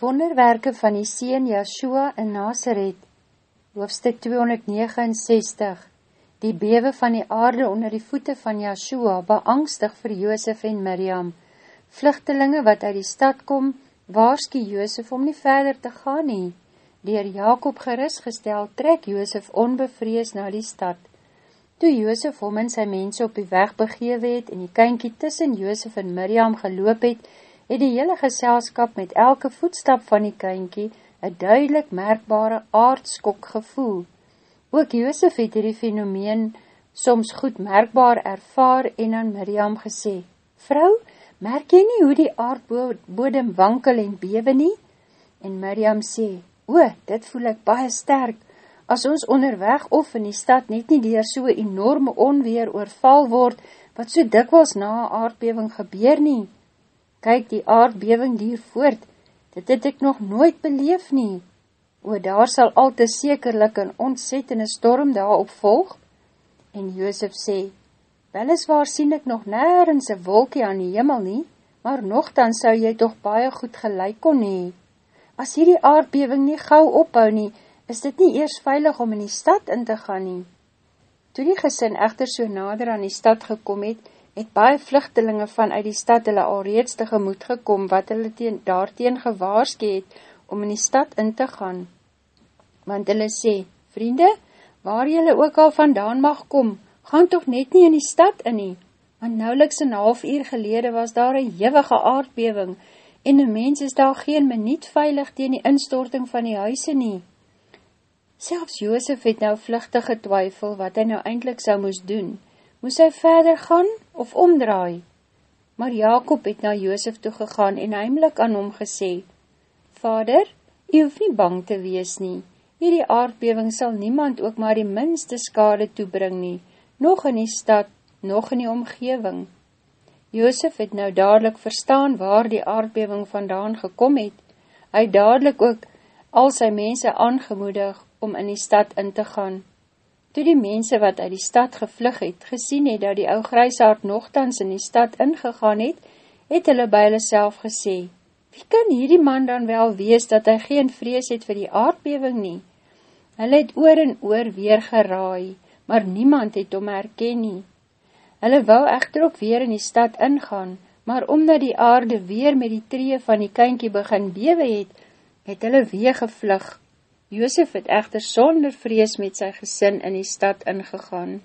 Wonderwerke van die Seen Yahshua in Nazareth Hoofstuk 269 Die bewe van die aarde onder die voete van Yahshua beangstig vir Joosef en Miriam. Vluchtelinge wat uit die stad kom, waarski Joosef om nie verder te gaan nie. Door Jacob geris gestel, trek Joosef onbevrees na die stad. Toe Joosef om en sy mense op die weg begewe het en die kynkie tussen Joosef en Miriam geloop het, het die hele geselskap met elke voetstap van die kynkie een duidelik merkbare aardskok gevoel. Ook Joosef het hierdie fenomeen soms goed merkbaar ervaar en aan Miriam gesê, Vrou, merk jy nie hoe die aardbodem wankel en bewe nie? En Miriam sê, O, dit voel ek baie sterk, as ons onderweg of in die stad net nie dier so'n enorme onweer oorval word, wat so dikwels na aardbewing gebeur nie, kyk die aardbewing dier voort, dit het ek nog nooit beleef nie. O, daar sal al te sekerlik een ontzettende storm daarop volg. En Joosef sê, weliswaar sien ek nog nergens een wolkie aan die hemel nie, maar nogthans sou jy toch baie goed gelijk kon hee. As hierdie aardbewing nie gauw ophou nie, is dit nie eers veilig om in die stad in te gaan nie. Toe die gesin echter so nader aan die stad gekom het, het baie vluchtelinge vanuit die stad hulle al reeds tegemoet gekom, wat hulle teen, daarteen gewaarske het, om in die stad in te gaan. Want hulle sê, vriende, waar julle ook al vandaan mag kom, gaan toch net nie in die stad in nie, want nauweliks een half uur gelede was daar een jewige aardbewing, en een mens is daar geen minuut veilig teen die instorting van die huise nie. Selfs Joosef het nou vluchtig getwyfel wat hy nou eindelijk sou moes doen, moes hy verder gaan of omdraai? Maar Jacob het na Joosef toegegaan en heimlik aan hom gesê, Vader, jy hoef nie bang te wees nie, hierdie aardbewing sal niemand ook maar die minste skade toebring nie, nog in die stad, nog in die omgeving. Joosef het nou dadelijk verstaan waar die aardbewing vandaan gekom het, hy dadelijk ook al sy mense aangemoedig om in die stad in te gaan. Toe die mense wat uit die stad gevlug het, gesien het dat die ou grijsaard nogthans in die stad ingegaan het, het hulle by hulle self gesê, wie kan hierdie man dan wel wees dat hy geen vrees het vir die aardbewing nie? Hulle het oor en oor weer geraai, maar niemand het om herken nie. Hulle wou echter ook weer in die stad ingaan, maar omdat die aarde weer met die tree van die kynkie begin bewe het, het hulle weer gevlug, Joosef het echter sonder vrees met sy gesin in die stad ingegaan.